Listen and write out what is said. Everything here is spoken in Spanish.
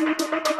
Gracias.